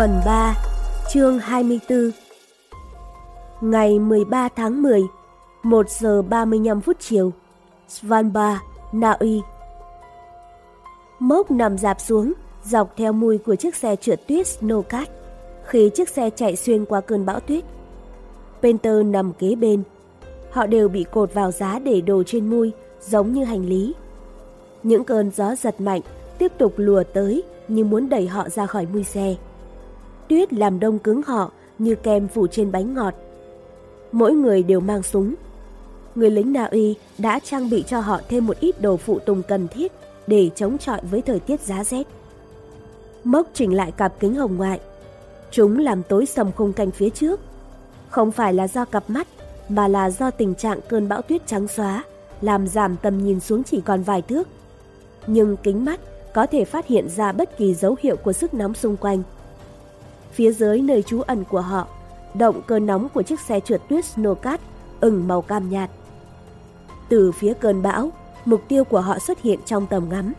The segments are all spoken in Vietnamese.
Phần 3, chương 24 Ngày 13 tháng 10, 1 giờ 35 phút chiều, Svalbard, Na Uy. Mốc nằm dạp xuống, dọc theo mùi của chiếc xe trượt tuyết Snowcat, khi chiếc xe chạy xuyên qua cơn bão tuyết. Penter nằm kế bên. Họ đều bị cột vào giá để đồ trên mui, giống như hành lý. Những cơn gió giật mạnh tiếp tục lùa tới như muốn đẩy họ ra khỏi mui xe. Tuyết làm đông cứng họ như kem phủ trên bánh ngọt. Mỗi người đều mang súng. Người lính Na Uy đã trang bị cho họ thêm một ít đồ phụ tùng cần thiết để chống chọi với thời tiết giá rét. Mốc chỉnh lại cặp kính hồng ngoại. Chúng làm tối sầm khung canh phía trước. Không phải là do cặp mắt, mà là do tình trạng cơn bão tuyết trắng xóa, làm giảm tầm nhìn xuống chỉ còn vài thước. Nhưng kính mắt có thể phát hiện ra bất kỳ dấu hiệu của sức nóng xung quanh. Phía dưới nơi trú ẩn của họ, động cơ nóng của chiếc xe trượt tuyết Snowcat ửng màu cam nhạt. Từ phía cơn bão, mục tiêu của họ xuất hiện trong tầm ngắm.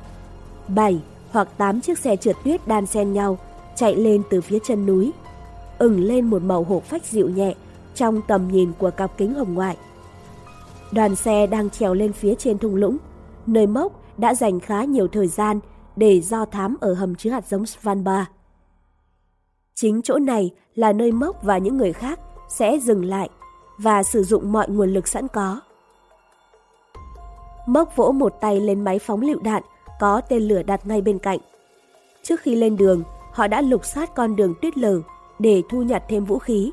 Bảy hoặc tám chiếc xe trượt tuyết đan xen nhau chạy lên từ phía chân núi, ửng lên một màu hổ phách dịu nhẹ trong tầm nhìn của cặp kính hồng ngoại. Đoàn xe đang trèo lên phía trên thung lũng, nơi mốc đã dành khá nhiều thời gian để do thám ở hầm chứa hạt giống Svanba. Chính chỗ này là nơi Mốc và những người khác sẽ dừng lại và sử dụng mọi nguồn lực sẵn có. Mốc vỗ một tay lên máy phóng lựu đạn có tên lửa đặt ngay bên cạnh. Trước khi lên đường, họ đã lục soát con đường tuyết lở để thu nhặt thêm vũ khí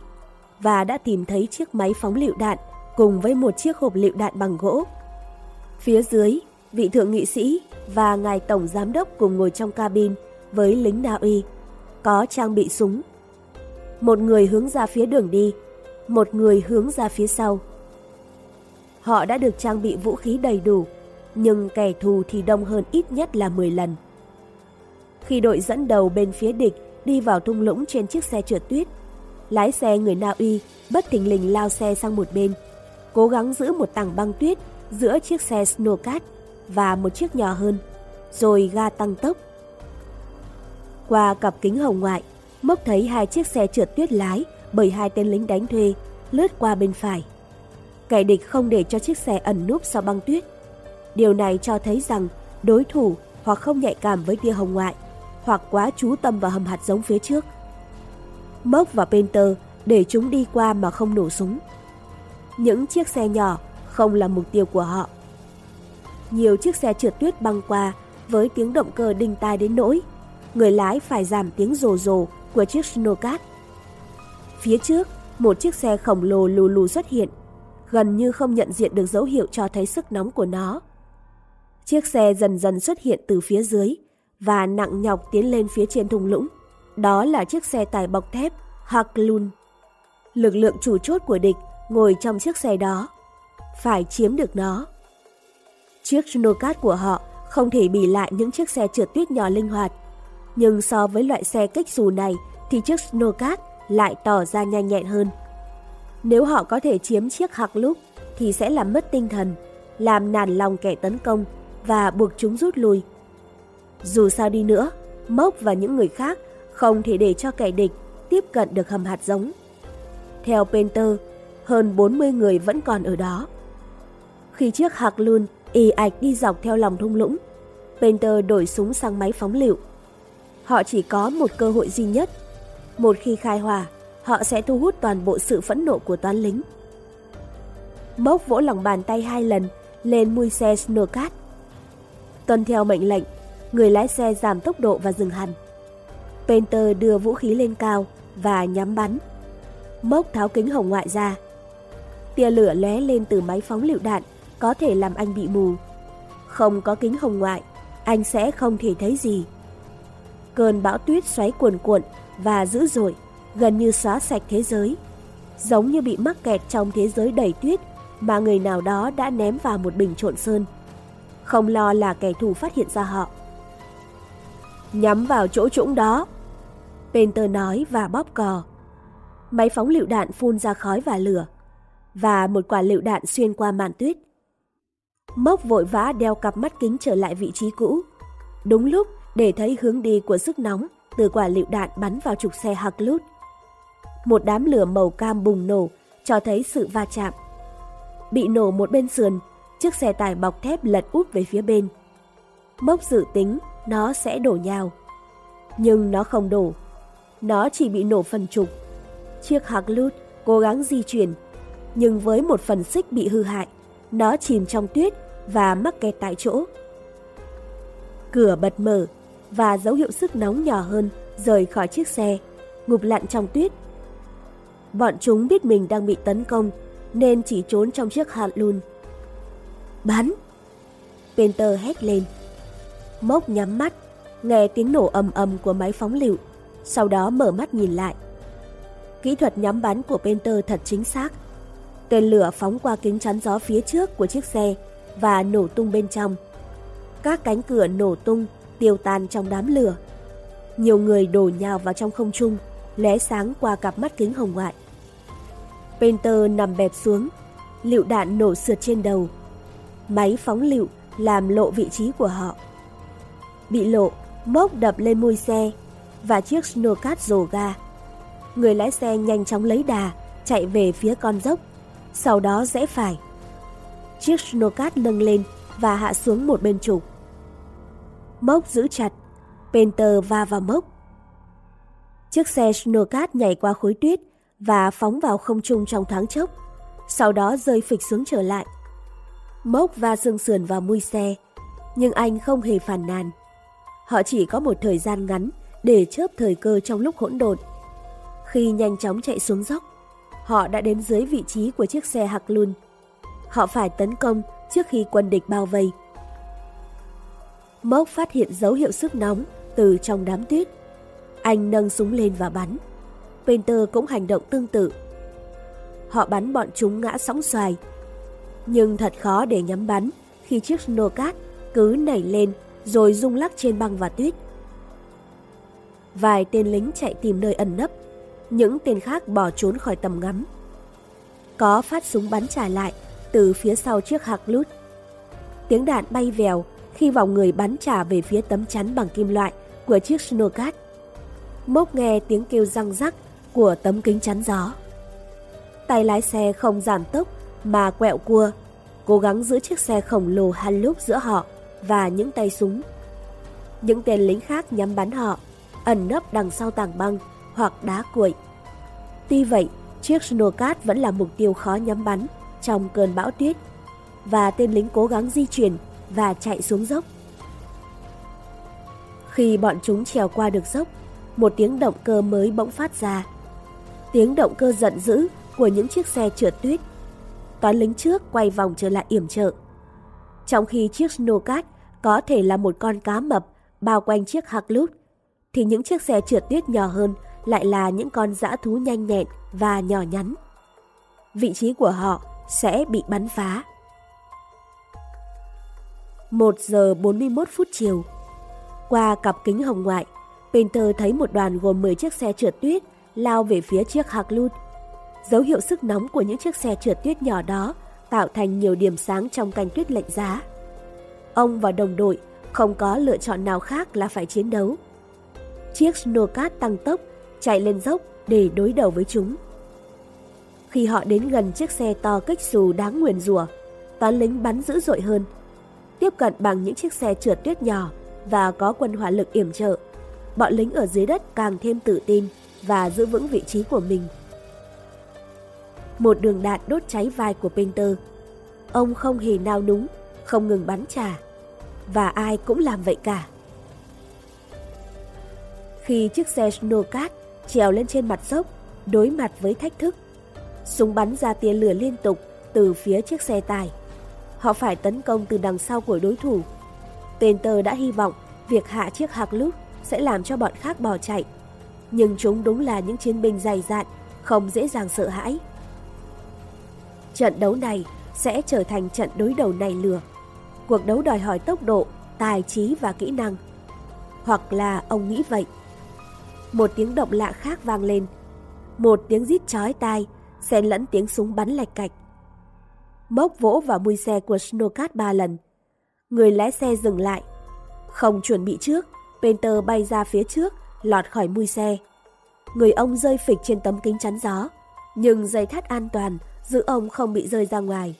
và đã tìm thấy chiếc máy phóng lựu đạn cùng với một chiếc hộp lựu đạn bằng gỗ. Phía dưới, vị thượng nghị sĩ và ngài tổng giám đốc cùng ngồi trong cabin với lính Na Uy, có trang bị súng. Một người hướng ra phía đường đi, một người hướng ra phía sau. Họ đã được trang bị vũ khí đầy đủ, nhưng kẻ thù thì đông hơn ít nhất là 10 lần. Khi đội dẫn đầu bên phía địch đi vào thung lũng trên chiếc xe trượt tuyết, lái xe người Na Uy bất thình lình lao xe sang một bên, cố gắng giữ một tảng băng tuyết giữa chiếc xe Snowcat và một chiếc nhỏ hơn, rồi ga tăng tốc. Qua cặp kính hồng ngoại, Mốc thấy hai chiếc xe trượt tuyết lái bởi hai tên lính đánh thuê lướt qua bên phải. Kẻ địch không để cho chiếc xe ẩn núp sau băng tuyết. Điều này cho thấy rằng đối thủ hoặc không nhạy cảm với tia hồng ngoại, hoặc quá chú tâm vào hầm hạt giống phía trước. Mốc và Penter để chúng đi qua mà không nổ súng. Những chiếc xe nhỏ không là mục tiêu của họ nhiều chiếc xe trượt tuyết băng qua với tiếng động cơ đinh tai đến nỗi. Người lái phải giảm tiếng rồ rồ của chiếc snowcat. Phía trước, một chiếc xe khổng lồ lù lù xuất hiện, gần như không nhận diện được dấu hiệu cho thấy sức nóng của nó. Chiếc xe dần dần xuất hiện từ phía dưới và nặng nhọc tiến lên phía trên thung lũng. Đó là chiếc xe tải bọc thép Haklun. Lực lượng chủ chốt của địch ngồi trong chiếc xe đó. Phải chiếm được nó. Chiếc snowcat của họ không thể bì lại những chiếc xe trượt tuyết nhỏ linh hoạt. Nhưng so với loại xe kích xù này thì chiếc snowcat lại tỏ ra nhanh nhẹn hơn. Nếu họ có thể chiếm chiếc hạc lúc thì sẽ làm mất tinh thần, làm nản lòng kẻ tấn công và buộc chúng rút lui. Dù sao đi nữa, Mốc và những người khác không thể để cho kẻ địch tiếp cận được hầm hạt giống. Theo Penter, hơn 40 người vẫn còn ở đó. Khi chiếc hạc luôn y ạch đi dọc theo lòng thung lũng. Penter đổi súng sang máy phóng lựu. Họ chỉ có một cơ hội duy nhất. Một khi khai hỏa, họ sẽ thu hút toàn bộ sự phẫn nộ của toán lính. Mốc vỗ lòng bàn tay hai lần lên mui xe Snowcat. Tuân theo mệnh lệnh, người lái xe giảm tốc độ và dừng hẳn. Painter đưa vũ khí lên cao và nhắm bắn. Mốc tháo kính hồng ngoại ra. Tia lửa lóe lên từ máy phóng lựu đạn có thể làm anh bị mù. Không có kính hồng ngoại, anh sẽ không thể thấy gì. Cơn bão tuyết xoáy cuồn cuộn và dữ dội, gần như xóa sạch thế giới. Giống như bị mắc kẹt trong thế giới đầy tuyết mà người nào đó đã ném vào một bình trộn sơn. Không lo là kẻ thù phát hiện ra họ. Nhắm vào chỗ trũng đó. Penter nói và bóp cò. Máy phóng lựu đạn phun ra khói và lửa. Và một quả lựu đạn xuyên qua màn tuyết. Mốc vội vã đeo cặp mắt kính trở lại vị trí cũ. Đúng lúc để thấy hướng đi của sức nóng từ quả lựu đạn bắn vào trục xe Harklut. Một đám lửa màu cam bùng nổ, cho thấy sự va chạm. Bị nổ một bên sườn, chiếc xe tải bọc thép lật úp về phía bên. Mốc dự tính nó sẽ đổ nhào. Nhưng nó không đổ. Nó chỉ bị nổ phần trục. Chiếc Harklut cố gắng di chuyển, nhưng với một phần xích bị hư hại, nó chìm trong tuyết và mắc kẹt tại chỗ. Cửa bật mở và dấu hiệu sức nóng nhỏ hơn rời khỏi chiếc xe, ngụp lặn trong tuyết. Bọn chúng biết mình đang bị tấn công nên chỉ trốn trong chiếc hạt lùn. Bắn! Penter hét lên. Mốc nhắm mắt, nghe tiếng nổ ầm ầm của máy phóng lựu, sau đó mở mắt nhìn lại. Kỹ thuật nhắm bắn của Penter thật chính xác. Tên lửa phóng qua kính chắn gió phía trước của chiếc xe và nổ tung bên trong. Các cánh cửa nổ tung, tiêu tan trong đám lửa. Nhiều người đổ nhào vào trong không trung, lóe sáng qua cặp mắt kính hồng ngoại. Painter nằm bẹp xuống, lựu đạn nổ sượt trên đầu. Máy phóng lựu làm lộ vị trí của họ. Bị lộ, mốc đập lên môi xe và chiếc snowcat rồ ga. Người lái xe nhanh chóng lấy đà, chạy về phía con dốc, sau đó rẽ phải. Chiếc snowcat nâng lên và hạ xuống một bên trục. Mốc giữ chặt, Penter va vào mốc. Chiếc xe snowcat nhảy qua khối tuyết và phóng vào không trung trong thoáng chốc, sau đó rơi phịch xuống trở lại. Mốc va xương sườn vào mui xe, nhưng anh không hề phản nàn. Họ chỉ có một thời gian ngắn để chớp thời cơ trong lúc hỗn độn. Khi nhanh chóng chạy xuống dốc, họ đã đến dưới vị trí của chiếc xe Hạc Lun. Họ phải tấn công trước khi quân địch bao vây. Mốc phát hiện dấu hiệu sức nóng từ trong đám tuyết. Anh nâng súng lên và bắn. Painter cũng hành động tương tự. Họ bắn bọn chúng ngã sóng xoài. Nhưng thật khó để nhắm bắn khi chiếc snowcat cứ nảy lên rồi rung lắc trên băng và tuyết. Vài tên lính chạy tìm nơi ẩn nấp, những tên khác bỏ trốn khỏi tầm ngắm. Có phát súng bắn trả lại từ phía sau chiếc hạc lút. Tiếng đạn bay vèo khi vòng người bắn trả về phía tấm chắn bằng kim loại của chiếc snowcat. Mốc nghe tiếng kêu răng rắc của tấm kính chắn gió. Tay lái xe không giảm tốc mà quẹo cua, cố gắng giữ chiếc xe khổng lồ hăn lúc giữa họ và những tay súng. Những tên lính khác nhắm bắn họ, ẩn nấp đằng sau tảng băng hoặc đá cuội. Tuy vậy, chiếc snowcat vẫn là mục tiêu khó nhắm bắn trong cơn bão tuyết và tên lính cố gắng di chuyển và chạy xuống dốc. Khi bọn chúng trèo qua được dốc, một tiếng động cơ mới bỗng phát ra. Tiếng động cơ giận dữ của những chiếc xe trượt tuyết. Toán lính trước quay vòng trở lại yểm trợ. Trong khi chiếc snowcat có thể là một con cá mập bao quanh chiếc hạc lút, thì những chiếc xe trượt tuyết nhỏ hơn lại là những con dã thú nhanh nhẹn và nhỏ nhắn. Vị trí của họ sẽ bị bắn phá. 1 giờ 41 phút chiều. Qua cặp kính hồng ngoại, Painter thấy một đoàn gồm 10 chiếc xe trượt tuyết lao về phía chiếc Harklud. Dấu hiệu sức nóng của những chiếc xe trượt tuyết nhỏ đó tạo thành nhiều điểm sáng trong canh tuyết lạnh giá. Ông và đồng đội không có lựa chọn nào khác là phải chiến đấu. Chiếc snowcat tăng tốc, chạy lên dốc để đối đầu với chúng. Khi họ đến gần chiếc xe to kích xù đáng nguyền rủa, toán lính bắn dữ dội hơn. Tiếp cận bằng những chiếc xe trượt tuyết nhỏ và có quân hỏa lực yểm trợ, bọn lính ở dưới đất càng thêm tự tin và giữ vững vị trí của mình. Một đường đạn đốt cháy vai của Painter. Ông không hề nao núng, không ngừng bắn trả. Và ai cũng làm vậy cả. Khi chiếc xe Snowcat trèo lên trên mặt dốc, đối mặt với thách thức, súng bắn ra tia lửa liên tục từ phía chiếc xe tải. Họ phải tấn công từ đằng sau của đối thủ. Painter đã hy vọng việc hạ chiếc hạc lúc sẽ làm cho bọn khác bỏ chạy. Nhưng chúng đúng là những chiến binh dày dạn, không dễ dàng sợ hãi. Trận đấu này sẽ trở thành trận đối đầu này lửa. Cuộc đấu đòi hỏi tốc độ, tài trí và kỹ năng. Hoặc là ông nghĩ vậy. Một tiếng động lạ khác vang lên. Một tiếng rít chói tai, xen lẫn tiếng súng bắn lạch cạch. Mốc vỗ vào mui xe của Snowcat ba lần. Người lái xe dừng lại. Không chuẩn bị trước, Peter bay ra phía trước lọt khỏi mui xe. Người ông rơi phịch trên tấm kính chắn gió, nhưng dây thắt an toàn giữ ông không bị rơi ra ngoài.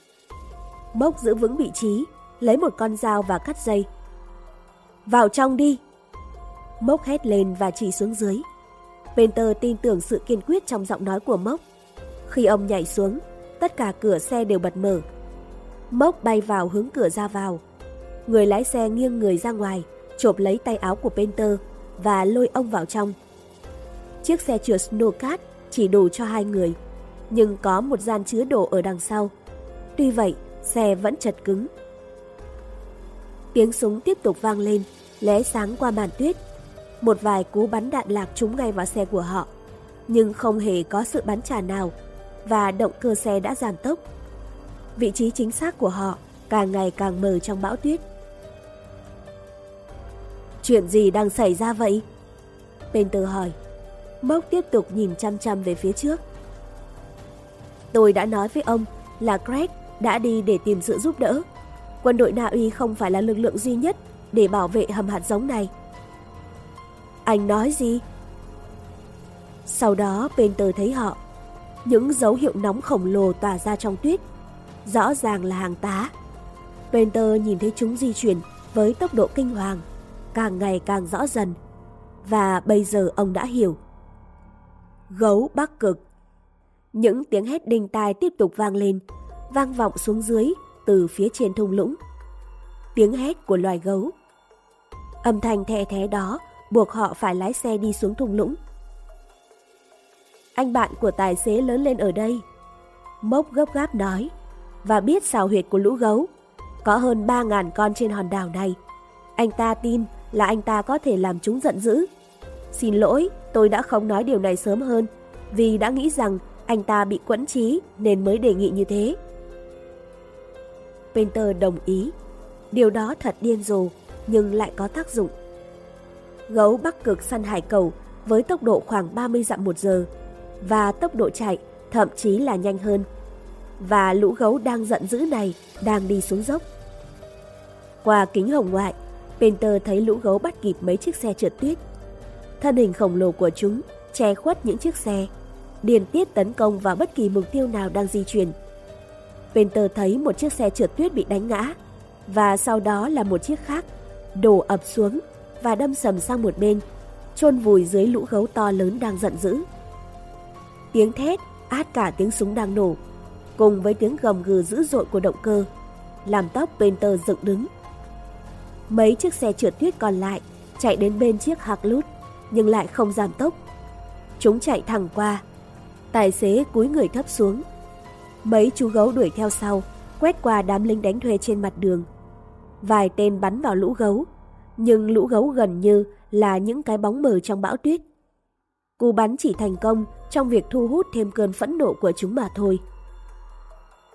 Mốc giữ vững vị trí, lấy một con dao và cắt dây. Vào trong đi! Mốc hét lên và chỉ xuống dưới. Peter tin tưởng sự kiên quyết trong giọng nói của Mốc. Khi ông nhảy xuống, tất cả cửa xe đều bật mở. Mốc bay vào hướng cửa ra vào. Người lái xe nghiêng người ra ngoài, chộp lấy tay áo của Penter và lôi ông vào trong. Chiếc xe chứa snowcat chỉ đủ cho hai người, nhưng có một gian chứa đồ ở đằng sau. Tuy vậy, xe vẫn chật cứng. Tiếng súng tiếp tục vang lên, lé sáng qua màn tuyết. Một vài cú bắn đạn lạc trúng ngay vào xe của họ, nhưng không hề có sự bắn trả nào và động cơ xe đã giảm tốc. Vị trí chính xác của họ càng ngày càng mờ trong bão tuyết. Chuyện gì đang xảy ra vậy? Penter hỏi. Mốc tiếp tục nhìn chăm chăm về phía trước. Tôi đã nói với ông là Greg đã đi để tìm sự giúp đỡ. Quân đội Na Uy không phải là lực lượng duy nhất để bảo vệ hầm hạt giống này. Anh nói gì? Sau đó Penter thấy họ. Những dấu hiệu nóng khổng lồ tỏa ra trong tuyết. Rõ ràng là hàng tá. Painter nhìn thấy chúng di chuyển với tốc độ kinh hoàng, càng ngày càng rõ dần. Và bây giờ ông đã hiểu. Gấu Bắc Cực Những tiếng hét đinh tai tiếp tục vang lên, vang vọng xuống dưới từ phía trên thung lũng. Tiếng hét của loài gấu. Âm thanh thè thé đó buộc họ phải lái xe đi xuống thung lũng. Anh bạn của tài xế lớn lên ở đây. Mốc gấp gáp nói, và biết xào huyệt của lũ gấu. Có hơn 3.000 con trên hòn đảo này. Anh ta tin là anh ta có thể làm chúng giận dữ. Xin lỗi, tôi đã không nói điều này sớm hơn, vì đã nghĩ rằng anh ta bị quẫn trí nên mới đề nghị như thế. Painter đồng ý. Điều đó thật điên rồ, nhưng lại có tác dụng. Gấu bắc cực săn hải cầu với tốc độ khoảng 30 dặm một giờ và tốc độ chạy thậm chí là nhanh hơn. Và lũ gấu đang giận dữ này đang đi xuống dốc. Qua kính hồng ngoại, Penter thấy lũ gấu bắt kịp mấy chiếc xe trượt tuyết. Thân hình khổng lồ của chúng che khuất những chiếc xe, điền tiết tấn công vào bất kỳ mục tiêu nào đang di chuyển. Penter thấy một chiếc xe trượt tuyết bị đánh ngã, và sau đó là một chiếc khác, đổ ập xuống và đâm sầm sang một bên, chôn vùi dưới lũ gấu to lớn đang giận dữ. Tiếng thét át cả tiếng súng đang nổ, cùng với tiếng gầm gừ dữ dội của động cơ, làm tóc Painter dựng đứng. Mấy chiếc xe trượt tuyết còn lại chạy đến bên chiếc Harloot nhưng lại không giảm tốc. Chúng chạy thẳng qua. Tài xế cúi người thấp xuống. Mấy chú gấu đuổi theo sau, quét qua đám lính đánh thuê trên mặt đường. Vài tên bắn vào lũ gấu, nhưng lũ gấu gần như là những cái bóng mờ trong bão tuyết. Cú bắn chỉ thành công trong việc thu hút thêm cơn phẫn nộ của chúng mà thôi.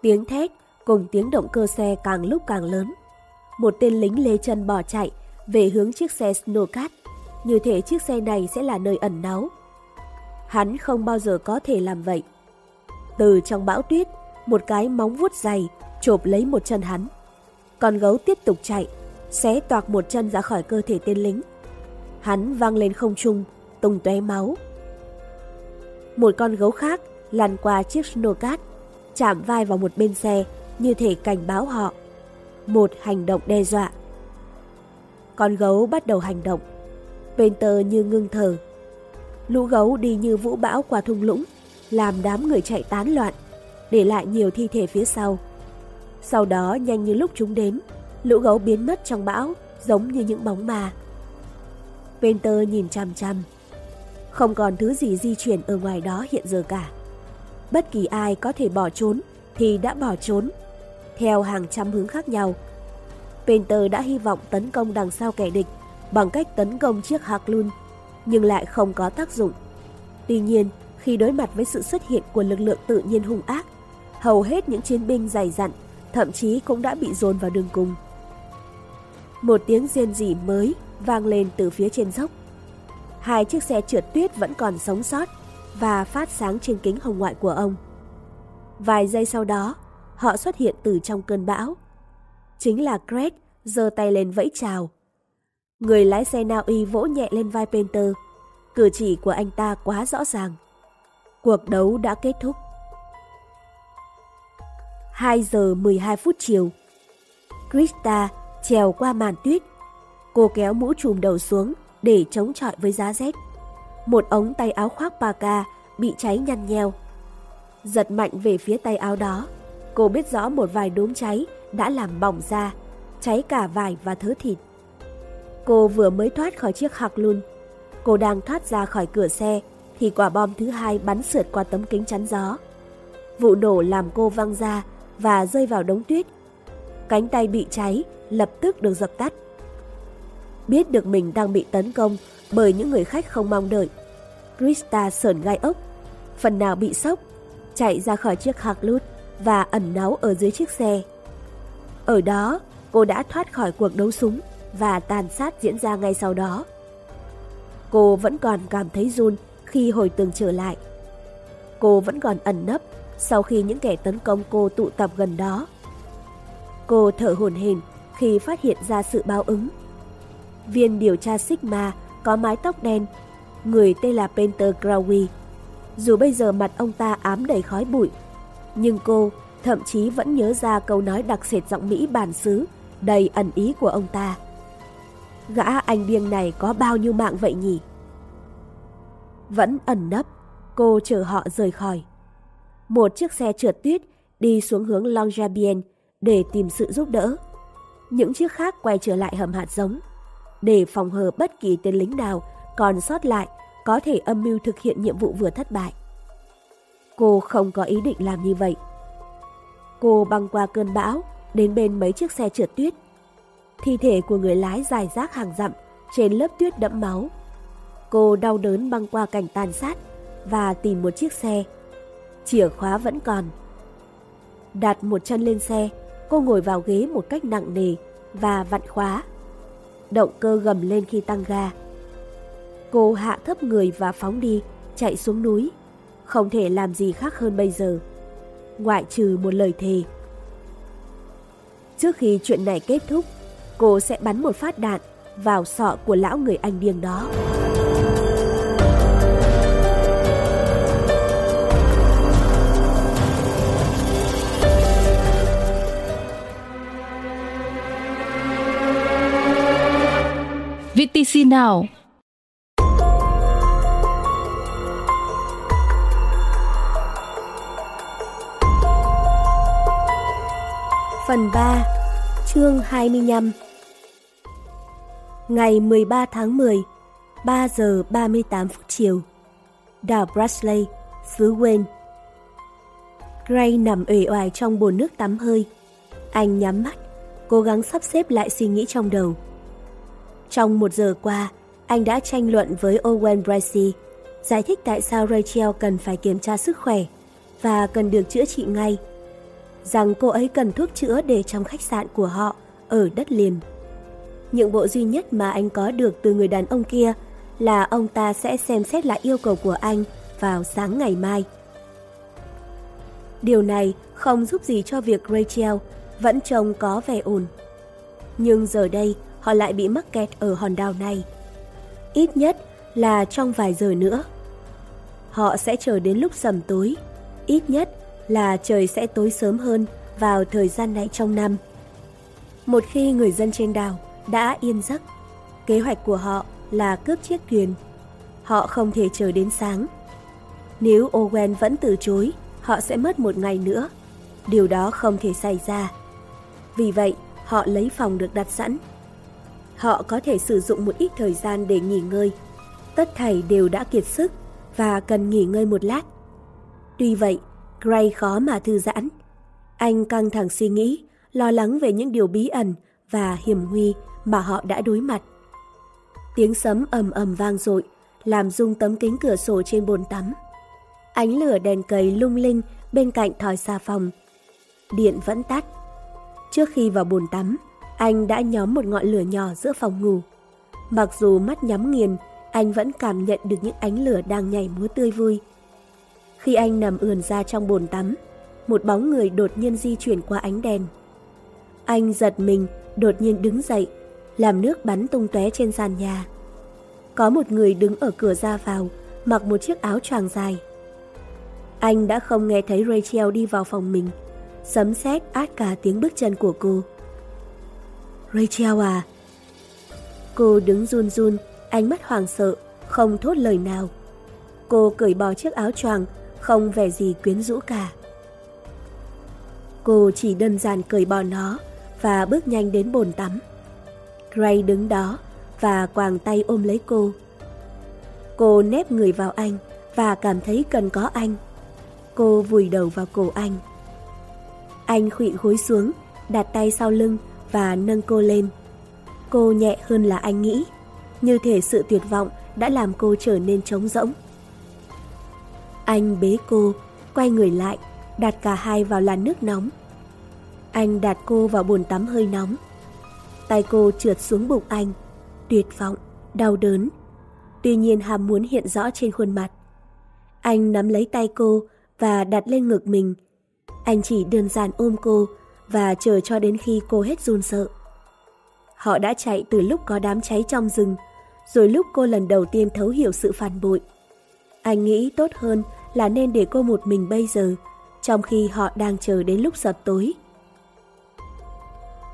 Tiếng thét cùng tiếng động cơ xe càng lúc càng lớn. Một tên lính lê chân bỏ chạy về hướng chiếc xe Snowcat như thể chiếc xe này sẽ là nơi ẩn náu. Hắn không bao giờ có thể làm vậy. Từ trong bão tuyết, một cái móng vuốt dày chộp lấy một chân hắn. Con gấu tiếp tục chạy, xé toạc một chân ra khỏi cơ thể tên lính. Hắn văng lên không trung, tung tóe máu. Một con gấu khác lăn qua chiếc snowcat, chạm vai vào một bên xe như thể cảnh báo họ. Một hành động đe dọa. Con gấu bắt đầu hành động. Painter như ngưng thở. Lũ gấu đi như vũ bão qua thung lũng, làm đám người chạy tán loạn, để lại nhiều thi thể phía sau. Sau đó nhanh như lúc chúng đến, lũ gấu biến mất trong bão, giống như những bóng ma. Painter nhìn chằm chằm. Không còn thứ gì di chuyển ở ngoài đó hiện giờ cả. Bất kỳ ai có thể bỏ trốn thì đã bỏ trốn, theo hàng trăm hướng khác nhau. Painter đã hy vọng tấn công đằng sau kẻ địch bằng cách tấn công chiếc Harloon, nhưng lại không có tác dụng. Tuy nhiên, khi đối mặt với sự xuất hiện của lực lượng tự nhiên hung ác, hầu hết những chiến binh dày dặn, thậm chí cũng đã bị dồn vào đường cùng. Một tiếng rên rỉ mới vang lên từ phía trên dốc. Hai chiếc xe trượt tuyết vẫn còn sống sót và phát sáng trên kính hồng ngoại của ông. Vài giây sau đó, họ xuất hiện từ trong cơn bão. Chính là Greg giơ tay lên vẫy chào Người lái xe Na Uy vỗ nhẹ lên vai Penter. Cử chỉ của anh ta quá rõ ràng. Cuộc đấu đã kết thúc. 2 giờ 12 phút chiều. Krista trèo qua màn tuyết. Cô kéo mũ trùm đầu xuống để chống chọi với giá rét. Một ống tay áo khoác parka bị cháy nhăn nheo. Giật mạnh về phía tay áo đó, cô biết rõ một vài đốm cháy đã làm bỏng da, cháy cả vải và thớ thịt. Cô vừa mới thoát khỏi chiếc hạc luôn. Cô đang thoát ra khỏi cửa xe thì quả bom thứ hai bắn sượt qua tấm kính chắn gió. Vụ nổ làm cô văng ra và rơi vào đống tuyết. Cánh tay bị cháy lập tức được dập tắt. Biết được mình đang bị tấn công bởi những người khách không mong đợi. Krista sờn gai ốc, phần nào bị sốc, chạy ra khỏi chiếc Harloot và ẩn náu ở dưới chiếc xe. Ở đó, cô đã thoát khỏi cuộc đấu súng và tàn sát diễn ra ngay sau đó. Cô vẫn còn cảm thấy run khi hồi tưởng trở lại. Cô vẫn còn ẩn nấp sau khi những kẻ tấn công cô tụ tập gần đó. Cô thở hổn hển khi phát hiện ra sự báo ứng. Viên điều tra Sigma có mái tóc đen, người tên là Peter Crowley. Dù bây giờ mặt ông ta ám đầy khói bụi, nhưng cô thậm chí vẫn nhớ ra câu nói đặc sệt giọng Mỹ bản xứ, đầy ẩn ý của ông ta. Gã anh điên này có bao nhiêu mạng vậy nhỉ? Vẫn ẩn nấp, cô chờ họ rời khỏi. Một chiếc xe trượt tuyết đi xuống hướng Longyearbyen để tìm sự giúp đỡ. Những chiếc khác quay trở lại hầm hạt giống để phòng hờ bất kỳ tên lính nào còn sót lại có thể âm mưu thực hiện nhiệm vụ vừa thất bại. Cô không có ý định làm như vậy. Cô băng qua cơn bão đến bên mấy chiếc xe trượt tuyết. Thi thể của người lái dài rác hàng dặm trên lớp tuyết đẫm máu. Cô đau đớn băng qua cảnh tàn sát và tìm một chiếc xe. Chìa khóa vẫn còn. Đặt một chân lên xe, cô ngồi vào ghế một cách nặng nề và vặn khóa. Động cơ gầm lên khi tăng ga. Cô hạ thấp người và phóng đi, chạy xuống núi. Không thể làm gì khác hơn bây giờ. Ngoại trừ một lời thề. Trước khi chuyện này kết thúc, cô sẽ bắn một phát đạn vào sọ của lão người anh điên đó. VTC Now Phần 3 Chương 25 Ngày 13 tháng 10 3 giờ 38 phút chiều Đảo Bradley, xứ Wayne. Gray nằm uể oải trong bồn nước tắm hơi. Anh nhắm mắt, cố gắng sắp xếp lại suy nghĩ trong đầu. Trong một giờ qua, anh đã tranh luận với Owen Bracey giải thích tại sao Rachel cần phải kiểm tra sức khỏe và cần được chữa trị ngay rằng cô ấy cần thuốc chữa để trong khách sạn của họ ở đất liền. Những bộ duy nhất mà anh có được từ người đàn ông kia là ông ta sẽ xem xét lại yêu cầu của anh vào sáng ngày mai. Điều này không giúp gì cho việc Rachel vẫn trông có vẻ ổn. Nhưng giờ đây họ lại bị mắc kẹt ở hòn đảo này. Ít nhất là trong vài giờ nữa. Họ sẽ chờ đến lúc sầm tối, ít nhất là trời sẽ tối sớm hơn vào thời gian này trong năm. Một khi người dân trên đảo đã yên giấc, kế hoạch của họ là cướp chiếc thuyền. Họ không thể chờ đến sáng. Nếu Owen vẫn từ chối, họ sẽ mất một ngày nữa. Điều đó không thể xảy ra. Vì vậy, họ lấy phòng được đặt sẵn. Họ có thể sử dụng một ít thời gian để nghỉ ngơi. Tất thảy đều đã kiệt sức và cần nghỉ ngơi một lát. Tuy vậy, Gray khó mà thư giãn. Anh căng thẳng suy nghĩ, lo lắng về những điều bí ẩn và hiểm nguy mà họ đã đối mặt. Tiếng sấm ầm ầm vang dội, làm rung tấm kính cửa sổ trên bồn tắm. Ánh lửa đèn cầy lung linh bên cạnh thỏi xà phòng. Điện vẫn tắt. Trước khi vào bồn tắm, anh đã nhóm một ngọn lửa nhỏ giữa phòng ngủ. Mặc dù mắt nhắm nghiền, anh vẫn cảm nhận được những ánh lửa đang nhảy múa tươi vui. Khi anh nằm ườn ra trong bồn tắm, một bóng người đột nhiên di chuyển qua ánh đèn. Anh giật mình, đột nhiên đứng dậy, làm nước bắn tung tóe trên sàn nhà. có một người đứng ở cửa ra vào, mặc một chiếc áo choàng dài. Anh đã không nghe thấy Rachel đi vào phòng mình, sấm sét át cả tiếng bước chân của cô. Rachel à? Cô đứng run run, ánh mắt hoảng sợ, không thốt lời nào. Cô cởi bỏ chiếc áo choàng, không vẻ gì quyến rũ cả. Cô chỉ đơn giản cởi bỏ nó và bước nhanh đến bồn tắm. Gray đứng đó và quàng tay ôm lấy cô. Cô nép người vào anh và cảm thấy cần có anh. Cô vùi đầu vào cổ anh. Anh khụy gối xuống, đặt tay sau lưng và nâng cô lên. Cô nhẹ hơn là anh nghĩ, như thể sự tuyệt vọng đã làm cô trở nên trống rỗng. Anh bế cô, quay người lại, đặt cả hai vào làn nước nóng. Anh đặt cô vào bồn tắm hơi nóng. Tay cô trượt xuống bụng anh, tuyệt vọng, đau đớn. Tuy nhiên ham muốn hiện rõ trên khuôn mặt. Anh nắm lấy tay cô và đặt lên ngực mình. Anh chỉ đơn giản ôm cô và chờ cho đến khi cô hết run sợ. Họ đã chạy từ lúc có đám cháy trong rừng, rồi lúc cô lần đầu tiên thấu hiểu sự phản bội. Anh nghĩ tốt hơn là nên để cô một mình bây giờ, trong khi họ đang chờ đến lúc sập tối.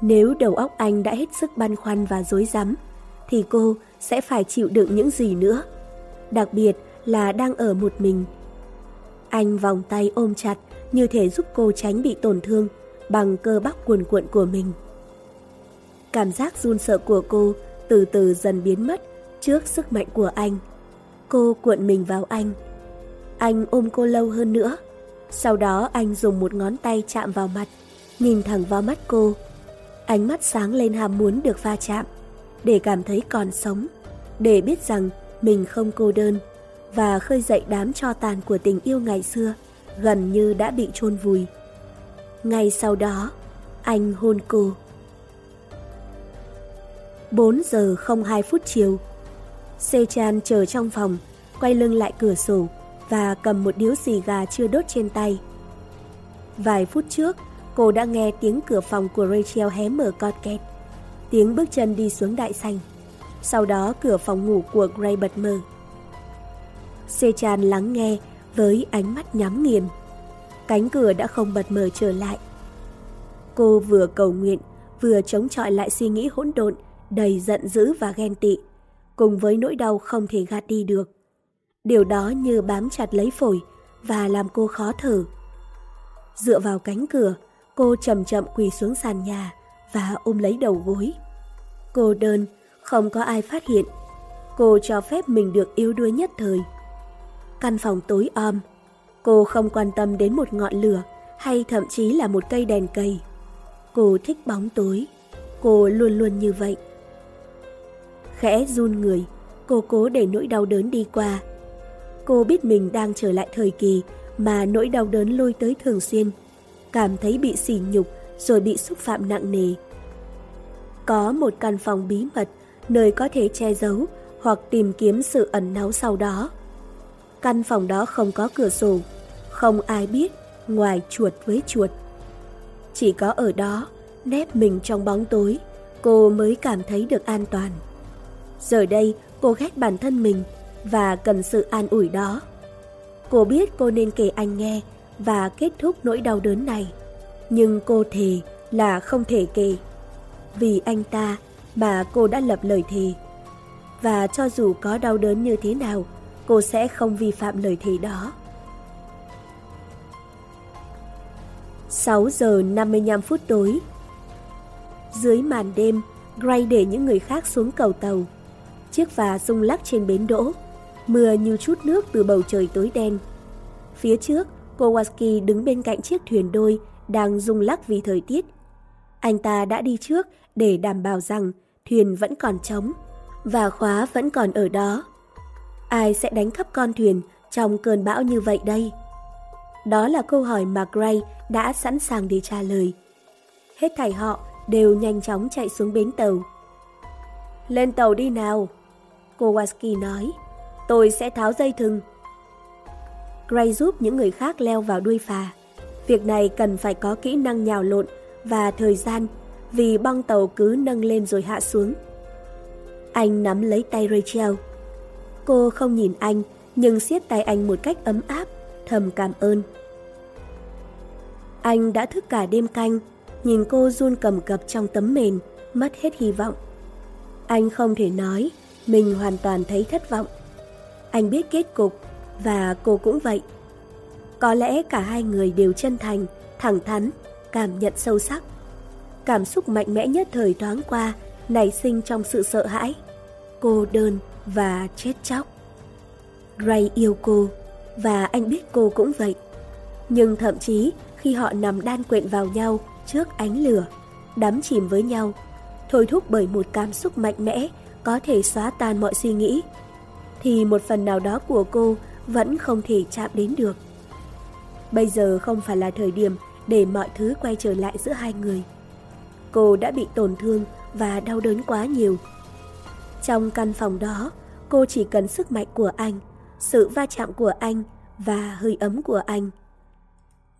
Nếu đầu óc anh đã hết sức băn khoăn và dối rắm, thì cô sẽ phải chịu đựng những gì nữa. Đặc biệt là đang ở một mình. Anh vòng tay ôm chặt như thể giúp cô tránh bị tổn thương bằng cơ bắp cuồn cuộn của mình. Cảm giác run sợ của cô từ từ dần biến mất trước sức mạnh của anh. Cô cuộn mình vào anh. Anh ôm cô lâu hơn nữa. Sau đó anh dùng một ngón tay chạm vào mặt, nhìn thẳng vào mắt cô. Ánh mắt sáng lên ham muốn được va chạm, để cảm thấy còn sống, để biết rằng mình không cô đơn và khơi dậy đám cho tàn của tình yêu ngày xưa gần như đã bị chôn vùi. Ngay sau đó, anh hôn cô. 4 giờ 02 phút chiều, Sê Chan chờ trong phòng, quay lưng lại cửa sổ và cầm một điếu xì gà chưa đốt trên tay. Vài phút trước, cô đã nghe tiếng cửa phòng của Rachel hé mở cọt kẹt, tiếng bước chân đi xuống đại sảnh. Sau đó cửa phòng ngủ của Gray bật mở. Sechan lắng nghe với ánh mắt nhắm nghiền. Cánh cửa đã không bật mở trở lại. Cô vừa cầu nguyện, vừa chống chọi lại suy nghĩ hỗn độn, đầy giận dữ và ghen tị, cùng với nỗi đau không thể gạt đi được. Điều đó như bám chặt lấy phổi và làm cô khó thở. Dựa vào cánh cửa, cô chậm chậm quỳ xuống sàn nhà và ôm lấy đầu gối. Cô đơn, không có ai phát hiện. Cô cho phép mình được yếu đuối nhất thời. Căn phòng tối om, cô không quan tâm đến một ngọn lửa hay thậm chí là một cây đèn cây. Cô thích bóng tối, cô luôn luôn như vậy. Khẽ run người, cô cố để nỗi đau đớn đi qua. Cô biết mình đang trở lại thời kỳ mà nỗi đau đớn lôi tới thường xuyên, cảm thấy bị sỉ nhục rồi bị xúc phạm nặng nề. Có một căn phòng bí mật nơi có thể che giấu hoặc tìm kiếm sự ẩn náu sau đó. Căn phòng đó không có cửa sổ, không ai biết ngoài chuột với chuột. Chỉ có ở đó, nép mình trong bóng tối, cô mới cảm thấy được an toàn. Giờ đây, cô ghét bản thân mình và cần sự an ủi đó. Cô biết cô nên kể anh nghe và kết thúc nỗi đau đớn này. Nhưng cô thề là không thể kể. Vì anh ta mà cô đã lập lời thề. Và cho dù có đau đớn như thế nào, cô sẽ không vi phạm lời thề đó. 6 giờ 55 phút tối Dưới màn đêm, Gray để những người khác xuống cầu tàu. Chiếc phà rung lắc trên bến đỗ, mưa như chút nước từ bầu trời tối đen. Phía trước, Kowalski đứng bên cạnh chiếc thuyền đôi đang rung lắc vì thời tiết. Anh ta đã đi trước để đảm bảo rằng thuyền vẫn còn trống và khóa vẫn còn ở đó. Ai sẽ đánh cắp con thuyền trong cơn bão như vậy đây? Đó là câu hỏi mà Gray đã sẵn sàng để trả lời. Hết thảy họ đều nhanh chóng chạy xuống bến tàu. Lên tàu đi nào, Kowalski nói. Tôi sẽ tháo dây thừng. Gray giúp những người khác leo vào đuôi phà. Việc này cần phải có kỹ năng nhào lộn và thời gian vì bong tàu cứ nâng lên rồi hạ xuống. Anh nắm lấy tay Rachel, Cô không nhìn anh, nhưng siết tay anh một cách ấm áp, thầm cảm ơn. Anh đã thức cả đêm canh, nhìn cô run cầm cập trong tấm mền, mất hết hy vọng. Anh không thể nói, mình hoàn toàn thấy thất vọng. Anh biết kết cục, và cô cũng vậy. Có lẽ cả hai người đều chân thành, thẳng thắn, cảm nhận sâu sắc. Cảm xúc mạnh mẽ nhất thời thoáng qua, nảy sinh trong sự sợ hãi, cô đơn và chết chóc. Ray yêu cô, và anh biết cô cũng vậy. Nhưng thậm chí khi họ nằm đan quện vào nhau trước ánh lửa, đắm chìm với nhau, thôi thúc bởi một cảm xúc mạnh mẽ có thể xóa tan mọi suy nghĩ, thì một phần nào đó của cô vẫn không thể chạm đến được. Bây giờ không phải là thời điểm để mọi thứ quay trở lại giữa hai người. Cô đã bị tổn thương và đau đớn quá nhiều. Trong căn phòng đó, cô chỉ cần sức mạnh của anh, sự va chạm của anh và hơi ấm của anh.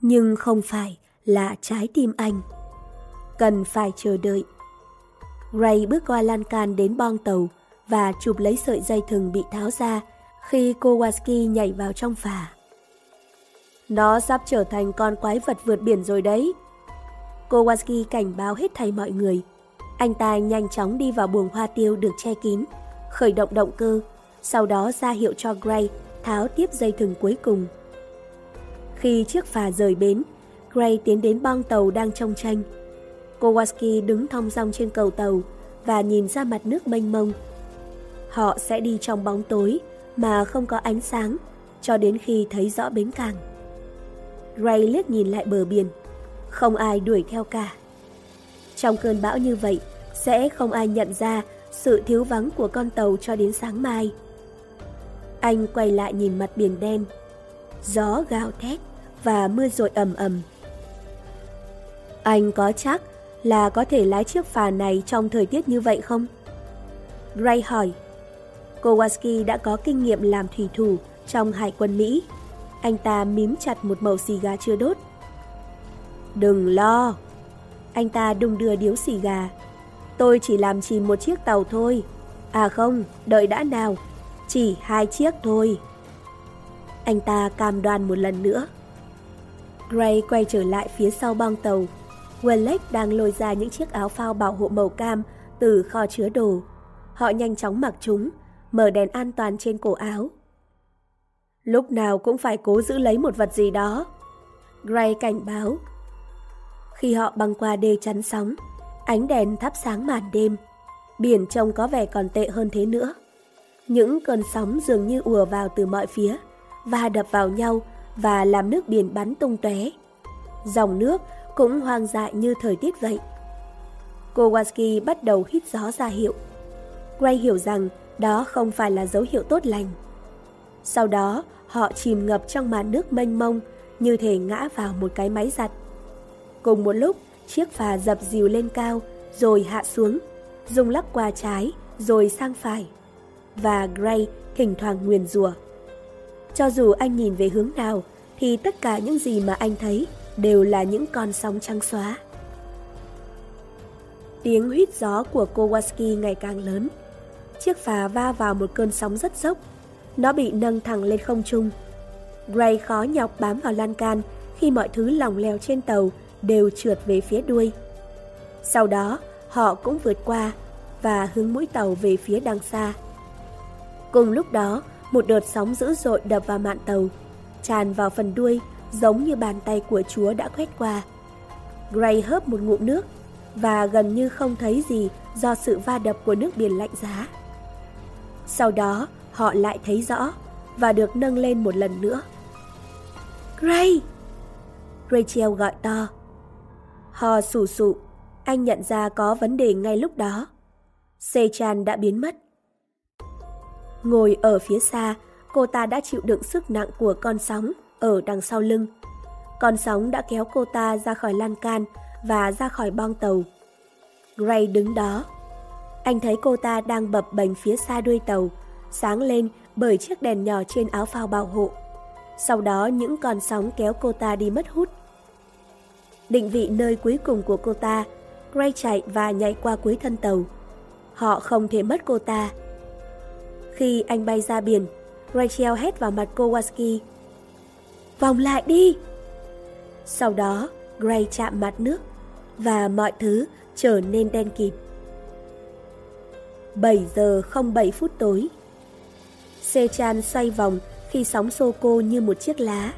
Nhưng không phải là trái tim anh. Cần phải chờ đợi. Ray bước qua lan can đến bong tàu và chụp lấy sợi dây thừng bị tháo ra khi Kowalski nhảy vào trong phà. Nó sắp trở thành con quái vật vượt biển rồi đấy. Kowalski cảnh báo hết thầy mọi người. Anh ta nhanh chóng đi vào buồng hoa tiêu được che kín, khởi động động cơ, sau đó ra hiệu cho Gray tháo tiếp dây thừng cuối cùng. Khi chiếc phà rời bến, Gray tiến đến bong tàu đang trông tranh. Kowalski đứng thong dong trên cầu tàu và nhìn ra mặt nước mênh mông. Họ sẽ đi trong bóng tối mà không có ánh sáng cho đến khi thấy rõ bến cảng. Gray liếc nhìn lại bờ biển, không ai đuổi theo cả. Trong cơn bão như vậy, sẽ không ai nhận ra sự thiếu vắng của con tàu cho đến sáng mai. Anh quay lại nhìn mặt biển đen, gió gào thét và mưa rội ầm ầm. Anh có chắc là có thể lái chiếc phà này trong thời tiết như vậy không? Ray hỏi. Kowalski đã có kinh nghiệm làm thủy thủ trong hải quân Mỹ. Anh ta mím chặt một mẩu xì gà chưa đốt. Đừng lo. Anh ta đung đưa điếu xì gà. Tôi chỉ làm chìm một chiếc tàu thôi. À không, đợi đã nào. Chỉ hai chiếc thôi. Anh ta cam đoan một lần nữa. Gray quay trở lại phía sau bong tàu. Wellek đang lôi ra những chiếc áo phao bảo hộ màu cam từ kho chứa đồ. Họ nhanh chóng mặc chúng, mở đèn an toàn trên cổ áo. Lúc nào cũng phải cố giữ lấy một vật gì đó. Gray cảnh báo. Khi họ băng qua đê chắn sóng, ánh đèn thắp sáng màn đêm. Biển trông có vẻ còn tệ hơn thế nữa. Những cơn sóng dường như ùa vào từ mọi phía và đập vào nhau và làm nước biển bắn tung tóe. Dòng nước cũng hoang dại như thời tiết vậy. Kowalski bắt đầu hít gió ra hiệu. Gray hiểu rằng đó không phải là dấu hiệu tốt lành. Sau đó, họ chìm ngập trong màn nước mênh mông, như thể ngã vào một cái máy giặt. Cùng một lúc, chiếc phà dập dìu lên cao, rồi hạ xuống, rung lắc qua trái, rồi sang phải. Và Gray thỉnh thoảng nguyền rủa. Cho dù anh nhìn về hướng nào, thì tất cả những gì mà anh thấy đều là những con sóng trắng xóa. Tiếng huýt gió của Kowalski ngày càng lớn. Chiếc phà va vào một cơn sóng rất dốc. Nó bị nâng thẳng lên không trung. Gray khó nhọc bám vào lan can khi mọi thứ lỏng lèo trên tàu đều trượt về phía đuôi. Sau đó, họ cũng vượt qua và hướng mũi tàu về phía đằng xa. Cùng lúc đó, một đợt sóng dữ dội đập vào mạn tàu, tràn vào phần đuôi giống như bàn tay của Chúa đã quét qua. Gray hớp một ngụm nước và gần như không thấy gì do sự va đập của nước biển lạnh giá. Sau đó, họ lại thấy rõ và được nâng lên một lần nữa. Gray! Rachel gọi to. Hò sủ sụ, anh nhận ra có vấn đề ngay lúc đó. Sechan đã biến mất. Ngồi ở phía xa, cô ta đã chịu đựng sức nặng của con sóng ở đằng sau lưng. Con sóng đã kéo cô ta ra khỏi lan can và ra khỏi bong tàu. Gray đứng đó. Anh thấy cô ta đang bập bềnh phía xa đuôi tàu, sáng lên bởi chiếc đèn nhỏ trên áo phao bảo hộ. Sau đó những con sóng kéo cô ta đi mất hút. Định vị nơi cuối cùng của cô ta, Gray chạy và nhảy qua cuối thân tàu. Họ không thể mất cô ta. Khi anh bay ra biển, Rachel hét vào mặt Kowalski. Vòng lại đi! Sau đó, Gray chạm mặt nước và mọi thứ trở nên đen kịt. 7 giờ 07 phút tối. Xe chan xoay vòng khi sóng xô cô như một chiếc lá.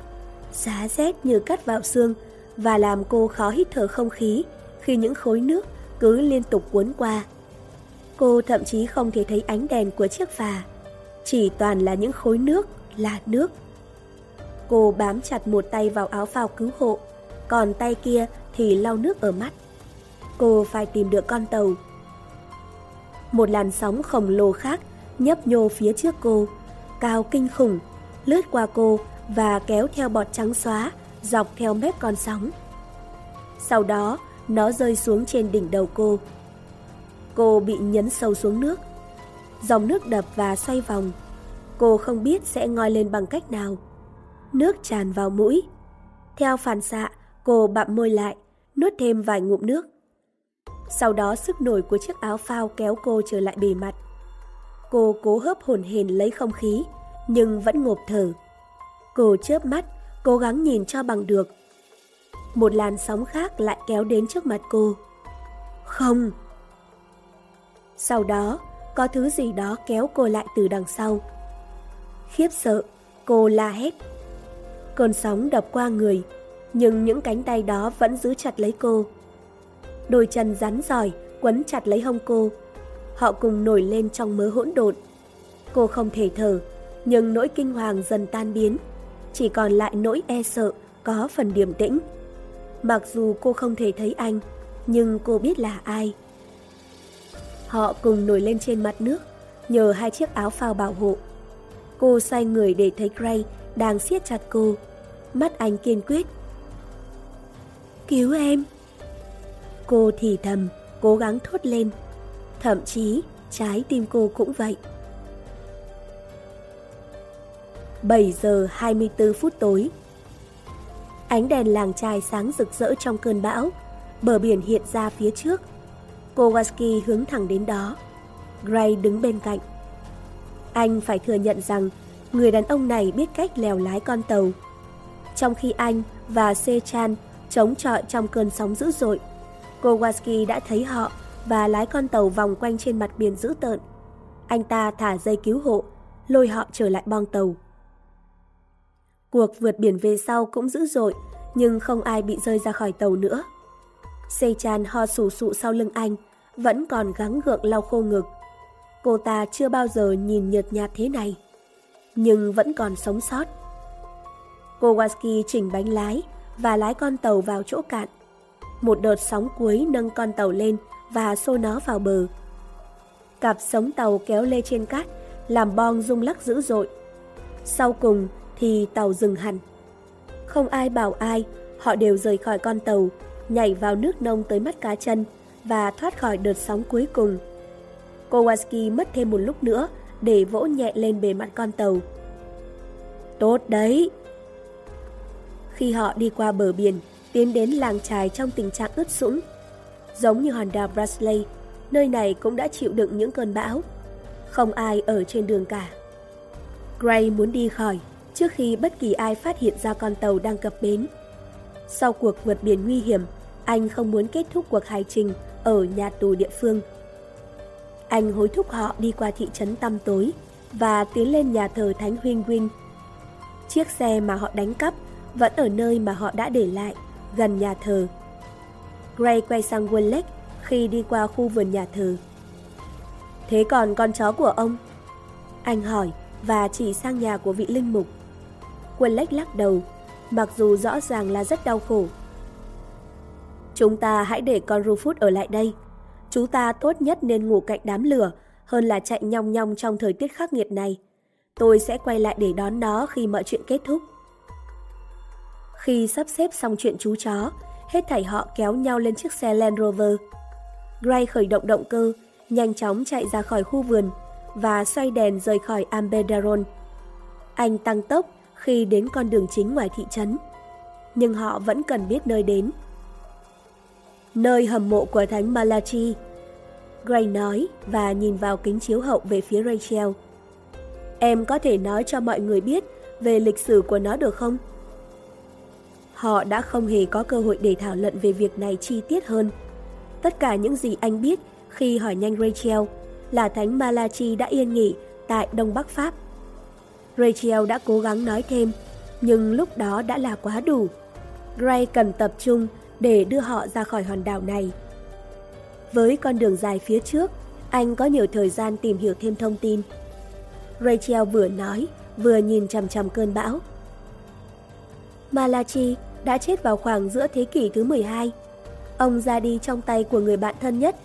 Giá rét như cắt vào xương và làm cô khó hít thở không khí khi những khối nước cứ liên tục cuốn qua. Cô thậm chí không thể thấy ánh đèn của chiếc phà, chỉ toàn là những khối nước, là nước. Cô bám chặt một tay vào áo phao cứu hộ, còn tay kia thì lau nước ở mắt. Cô phải tìm được con tàu. Một làn sóng khổng lồ khác nhấp nhô phía trước cô, cao kinh khủng, lướt qua cô và kéo theo bọt trắng xóa dọc theo mép con sóng. Sau đó, nó rơi xuống trên đỉnh đầu cô. Cô bị nhấn sâu xuống nước. Dòng nước đập và xoay vòng. Cô không biết sẽ ngoi lên bằng cách nào. Nước tràn vào mũi. Theo phản xạ, cô bặm môi lại, nuốt thêm vài ngụm nước. Sau đó sức nổi của chiếc áo phao kéo cô trở lại bề mặt. Cô cố hớp hồn hển lấy không khí, nhưng vẫn ngộp thở. Cô chớp mắt, cố gắng nhìn cho bằng được. Một làn sóng khác lại kéo đến trước mặt cô. Không! Sau đó, có thứ gì đó kéo cô lại từ đằng sau. Khiếp sợ, cô la hét. Cơn sóng đập qua người, nhưng những cánh tay đó vẫn giữ chặt lấy cô. Đôi chân rắn giỏi quấn chặt lấy hông cô. Họ cùng nổi lên trong mớ hỗn độn. Cô không thể thở, nhưng nỗi kinh hoàng dần tan biến. Chỉ còn lại nỗi e sợ có phần điềm tĩnh. Mặc dù cô không thể thấy anh, nhưng cô biết là ai. Họ cùng nổi lên trên mặt nước, nhờ hai chiếc áo phao bảo hộ. Cô xoay người để thấy Gray đang siết chặt cô. Mắt anh kiên quyết. Cứu em! Cô thì thầm, cố gắng thốt lên. Thậm chí, trái tim cô cũng vậy. 7 giờ 24 phút tối. Ánh đèn làng trài sáng rực rỡ trong cơn bão, bờ biển hiện ra phía trước. Kowalski hướng thẳng đến đó. Gray đứng bên cạnh. Anh phải thừa nhận rằng người đàn ông này biết cách lèo lái con tàu. Trong khi anh và Sechan chống chọi trong cơn sóng dữ dội, Kowalski đã thấy họ và lái con tàu vòng quanh trên mặt biển dữ tợn. Anh ta thả dây cứu hộ, lôi họ trở lại bong tàu. Cuộc vượt biển về sau cũng dữ dội, nhưng không ai bị rơi ra khỏi tàu nữa. Seychan ho sù sụ sau lưng anh, vẫn còn gắng gượng lau khô ngực. Cô ta chưa bao giờ nhìn nhợt nhạt thế này, nhưng vẫn còn sống sót. Kowalski chỉnh bánh lái và lái con tàu vào chỗ cạn. Một đợt sóng cuối nâng con tàu lên và xô nó vào bờ. Cặp sống tàu kéo lê trên cát, làm bong rung lắc dữ dội. Sau cùng thì tàu dừng hẳn. Không ai bảo ai, họ đều rời khỏi con tàu, nhảy vào nước nông tới mắt cá chân và thoát khỏi đợt sóng cuối cùng. Kowalski mất thêm một lúc nữa để vỗ nhẹ lên bề mặt con tàu. Tốt đấy! Khi họ đi qua bờ biển, tiến đến làng trài trong tình trạng ướt sũng. Giống như hòn đảo Brasley, nơi này cũng đã chịu đựng những cơn bão. Không ai ở trên đường cả. Gray muốn đi khỏi trước khi bất kỳ ai phát hiện ra con tàu đang cập bến. Sau cuộc vượt biển nguy hiểm, anh không muốn kết thúc cuộc hành trình ở nhà tù địa phương. Anh hối thúc họ đi qua thị trấn tăm tối và tiến lên nhà thờ Thánh Huynh Huynh. Chiếc xe mà họ đánh cắp vẫn ở nơi mà họ đã để lại, gần nhà thờ. Gray quay sang Wallach khi đi qua khu vườn nhà thờ. Thế còn con chó của ông? Anh hỏi và chỉ sang nhà của vị linh mục. Wallach lắc đầu, mặc dù rõ ràng là rất đau khổ. Chúng ta hãy để con Rufus ở lại đây. Chúng ta tốt nhất nên ngủ cạnh đám lửa hơn là chạy nhong nhong trong thời tiết khắc nghiệt này. Tôi sẽ quay lại để đón nó khi mọi chuyện kết thúc. Khi sắp xếp xong chuyện chú chó, hết thảy họ kéo nhau lên chiếc xe Land Rover. Gray khởi động động cơ, nhanh chóng chạy ra khỏi khu vườn và xoay đèn rời khỏi Ambedaron. Anh tăng tốc khi đến con đường chính ngoài thị trấn, nhưng họ vẫn cần biết nơi đến. Nơi hầm mộ của thánh Malachi, Gray nói và nhìn vào kính chiếu hậu về phía Rachel. Em có thể nói cho mọi người biết về lịch sử của nó được không? Họ đã không hề có cơ hội để thảo luận về việc này chi tiết hơn. Tất cả những gì anh biết khi hỏi nhanh Rachel là Thánh Malachi đã yên nghỉ tại Đông Bắc Pháp. Rachel đã cố gắng nói thêm, nhưng lúc đó đã là quá đủ. Gray cần tập trung để đưa họ ra khỏi hòn đảo này. Với con đường dài phía trước, anh có nhiều thời gian tìm hiểu thêm thông tin. Rachel vừa nói, vừa nhìn chằm chằm cơn bão. Malachi đã chết vào khoảng giữa thế kỷ thứ 12. Ông ra đi trong tay của người bạn thân nhất,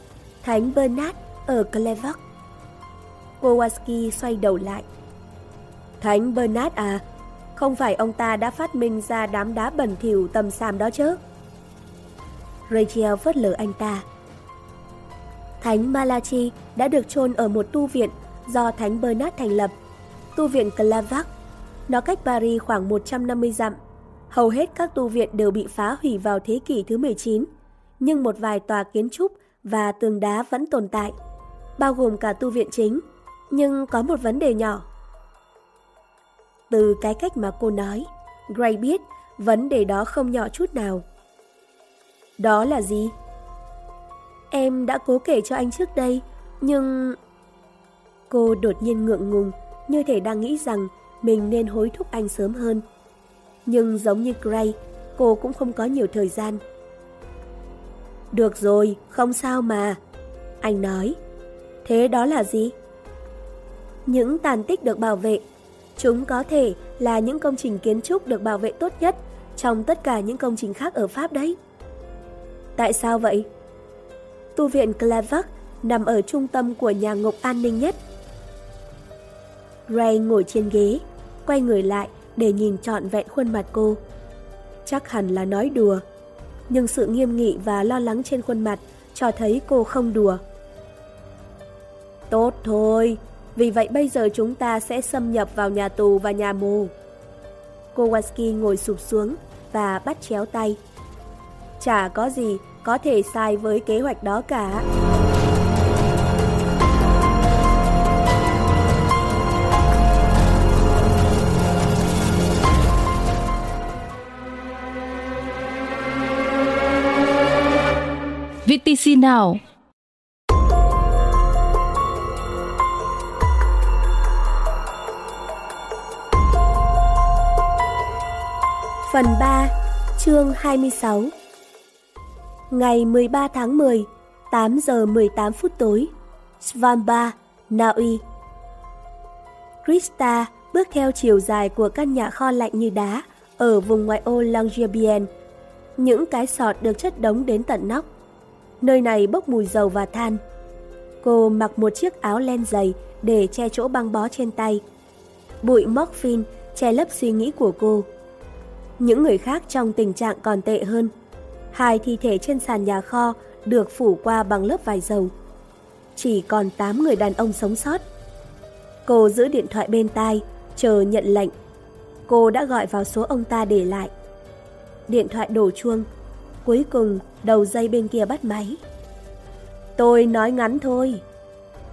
Thánh Bernard ở Clevox. Kowalski xoay đầu lại. Thánh Bernard à, không phải ông ta đã phát minh ra đám đá bẩn thỉu tầm xàm đó chứ? Rachel phớt lờ anh ta. Thánh Malachi đã được chôn ở một tu viện do Thánh Bernard thành lập, tu viện Clavac. Nó cách Paris khoảng 150 dặm. Hầu hết các tu viện đều bị phá hủy vào thế kỷ thứ 19, nhưng một vài tòa kiến trúc và tường đá vẫn tồn tại, bao gồm cả tu viện chính. Nhưng có một vấn đề nhỏ. Từ cái cách mà cô nói, Gray biết vấn đề đó không nhỏ chút nào. Đó là gì? Em đã cố kể cho anh trước đây, nhưng... Cô đột nhiên ngượng ngùng, như thể đang nghĩ rằng mình nên hối thúc anh sớm hơn. Nhưng giống như Gray, cô cũng không có nhiều thời gian. Được rồi, không sao mà. Anh nói. Thế đó là gì? Những tàn tích được bảo vệ. Chúng có thể là những công trình kiến trúc được bảo vệ tốt nhất trong tất cả những công trình khác ở Pháp đấy. Tại sao vậy? Tu viện Clavac nằm ở trung tâm của nhà ngục an ninh nhất. Ray ngồi trên ghế, quay người lại để nhìn trọn vẹn khuôn mặt cô. Chắc hẳn là nói đùa, nhưng sự nghiêm nghị và lo lắng trên khuôn mặt cho thấy cô không đùa. Tốt thôi, vì vậy bây giờ chúng ta sẽ xâm nhập vào nhà tù và nhà mù. Kowalski ngồi sụp xuống và bắt chéo tay. Chả có gì có thể sai với kế hoạch đó cả. VTC Now Phần 3, chương 26 Ngày 13 tháng 10, 8 giờ 18 phút tối, Svalbard, Na Uy. Krista bước theo chiều dài của căn nhà kho lạnh như đá ở vùng ngoại ô Longyearbyen. Những cái sọt được chất đống đến tận nóc. Nơi này bốc mùi dầu và than. Cô mặc một chiếc áo len dày để che chỗ băng bó trên tay. Bụi morphine che lấp suy nghĩ của cô. Những người khác trong tình trạng còn tệ hơn. Hai thi thể trên sàn nhà kho được phủ qua bằng lớp vải dầu. Chỉ còn 8 người đàn ông sống sót. Cô giữ điện thoại bên tai, chờ nhận lệnh. Cô đã gọi vào số ông ta để lại. Điện thoại đổ chuông. Cuối cùng, đầu dây bên kia bắt máy. Tôi nói ngắn thôi.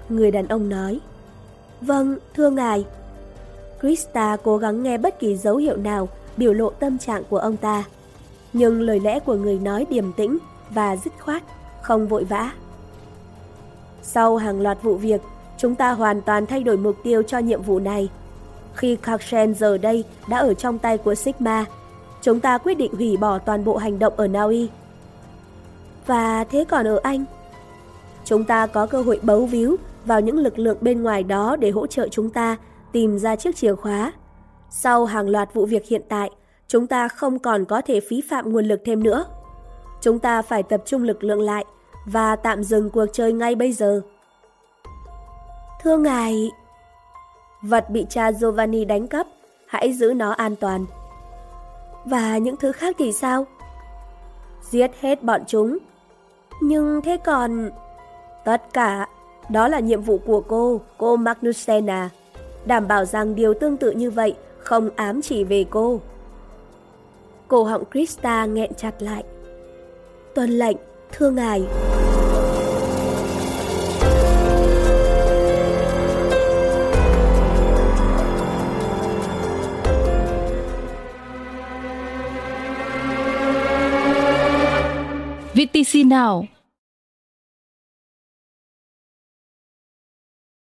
Người đàn ông nói. Vâng, thưa ngài. Krista cố gắng nghe bất kỳ dấu hiệu nào biểu lộ tâm trạng của ông ta. Nhưng lời lẽ của người nói điềm tĩnh và dứt khoát, không vội vã. Sau hàng loạt vụ việc, chúng ta hoàn toàn thay đổi mục tiêu cho nhiệm vụ này. Khi Karsen giờ đây đã ở trong tay của Sigma, chúng ta quyết định hủy bỏ toàn bộ hành động ở Naui. Và thế còn ở Anh? Chúng ta có cơ hội bấu víu vào những lực lượng bên ngoài đó để hỗ trợ chúng ta tìm ra chiếc chìa khóa sau hàng loạt vụ việc hiện tại, chúng ta không còn có thể phí phạm nguồn lực thêm nữa. Chúng ta phải tập trung lực lượng lại và tạm dừng cuộc chơi ngay bây giờ. Thưa ngài, vật bị cha Giovanni đánh cắp, hãy giữ nó an toàn. Và những thứ khác thì sao? Giết hết bọn chúng. Nhưng thế còn... Tất cả, đó là nhiệm vụ của cô, cô Magnusena. Đảm bảo rằng điều tương tự như vậy không ám chỉ về cô. Cổ họng Krista nghẹn chặt lại. Tuân lệnh, thưa ngài. VTC nào?